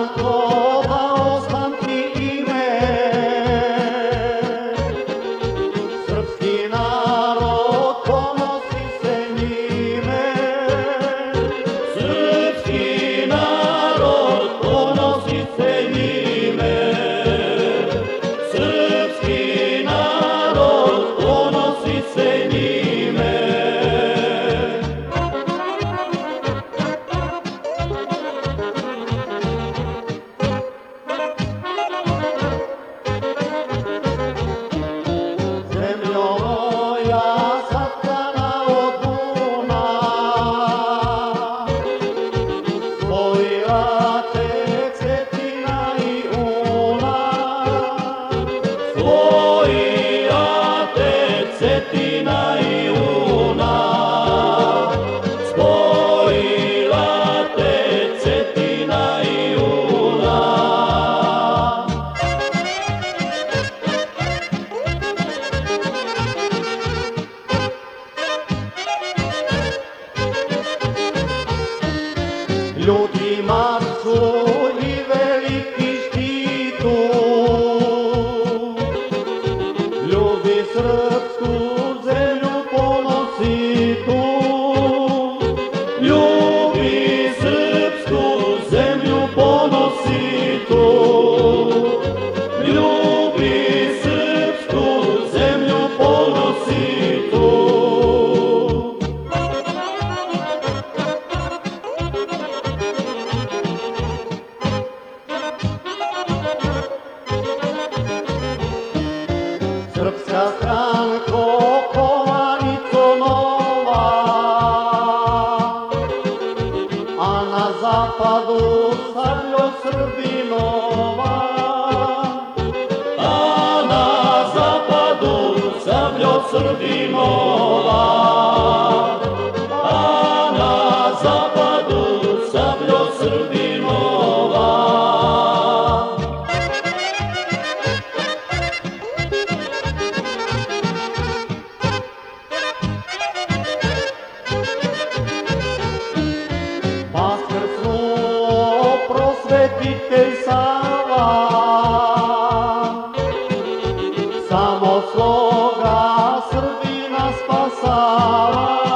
Oh. melodie mar so mlado starljo Srbinova, a na zapadu sabljo Srbinova. pitej Sava Samo sloga Srbina spasava.